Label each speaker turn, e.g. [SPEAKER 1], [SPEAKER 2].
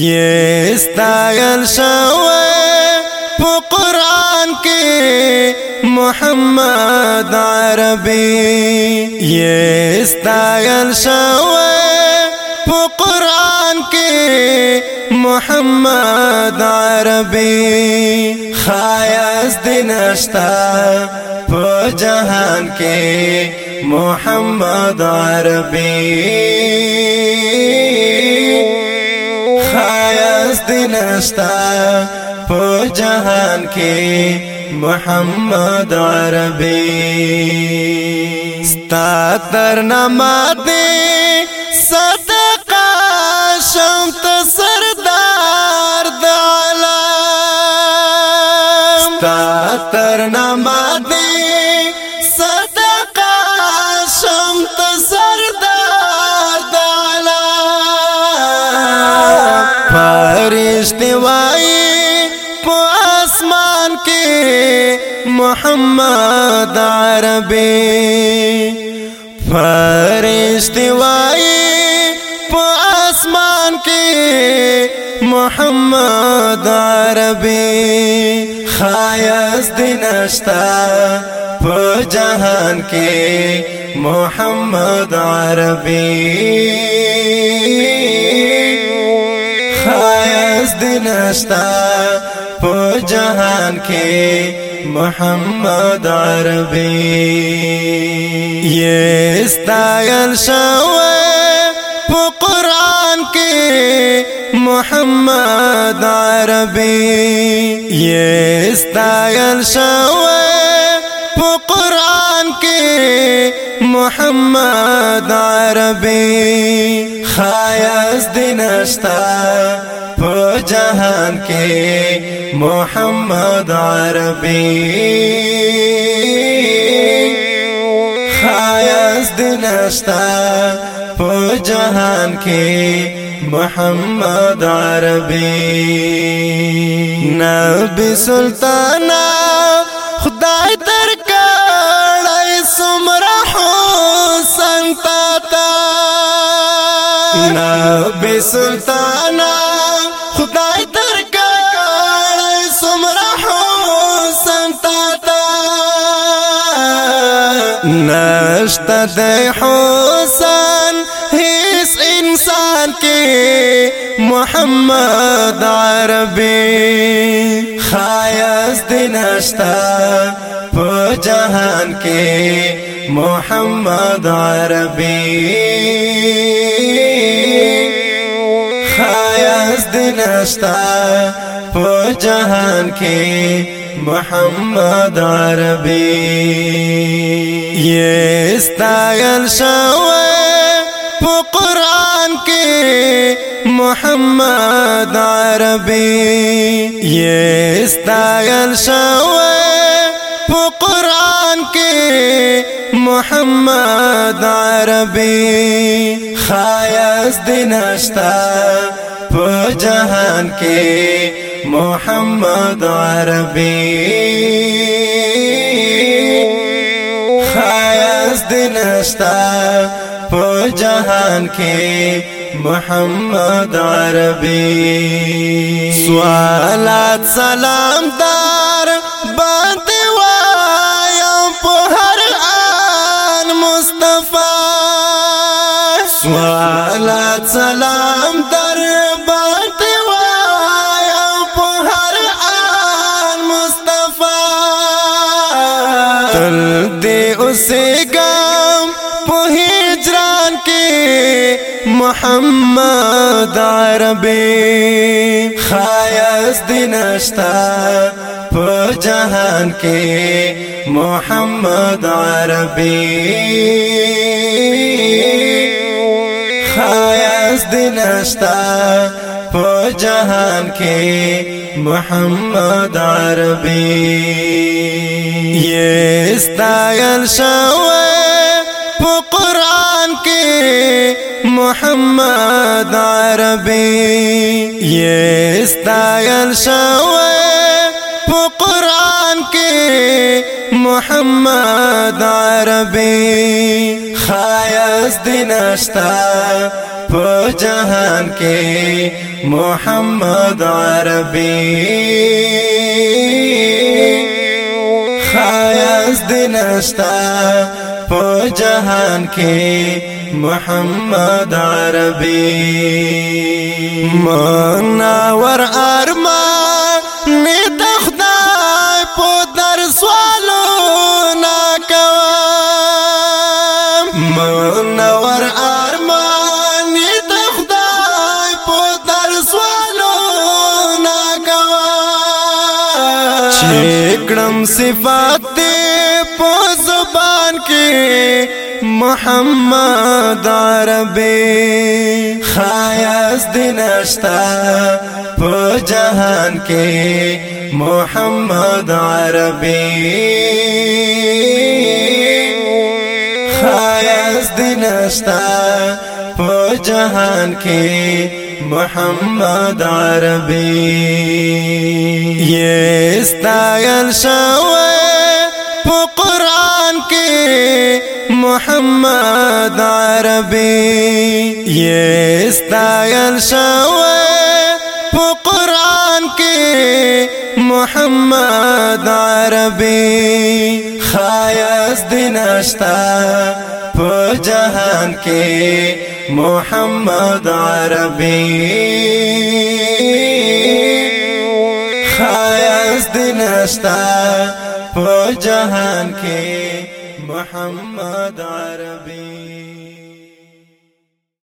[SPEAKER 1] یہ گل شوئے قرآن کے محمد عربی دار بیگل شوئے پور محمد دار بیش دنست پو جہان کے محمد عربی دی نستا په جهان کې محمد عربي ستا تر نما دی صدقه شم ته سردار د عالم ستا تر نما دی اسمان کې محمد عربي فرشتي وایي په اسمان کې محمد عربي خایس دینشتہ په جهان کې محمد عربي خاص دنشتا په جهان کې محمد عربي یستایل شوه په قران کې محمد عربي یستایل شوه په قران کې محمد عربي خایس دینشتا په جهان کې محمد عربي خايس دنشتا په كي محمد عربي نبي سلطانا خداي تركا کړای سمرا حسین تا تا نبی سلطان نشت د حسین هیڅ انسان کې محمد عربي خایس د نشتا په جهان کې محمد عربي خایس د نشتا په جهان کې محمد عربی یہ ستل شوئے قرآن کے محمد عربی یہ استایل بیستا پو قرآن کے محمد عربی دار پو جہان کے محمد عربي خاص دنستا په جهان کې محمد عربي سوالات سلام دار باندې وایم په هر آن مصطفی سوالات دے اسے گام پوہی کے محمد عربی خائص دنشتا پو جہان کے محمد عربی خائص دنشتا پو کے محمد عربی جہان کے محمد دار بیگل شوئے پور کے محمد دار بیگل شو پوران کے محمد دار بیش دستہ پو جہان کے محمد عربي خايس دنشتا په جهان کې محمد عربي منا ور عربي صفات پو زبان کے محمد رایا دنشتا پو جہان کے محمد عربی بیش دنشتا پو جہان کے محمد عربي يستايل شوي په قران کې محمد عربي يستايل شوي په قران کې محمد عربي خاص دینشتا په جهان کې محمد عربي خاص دینستا په جهان کې محمد عربي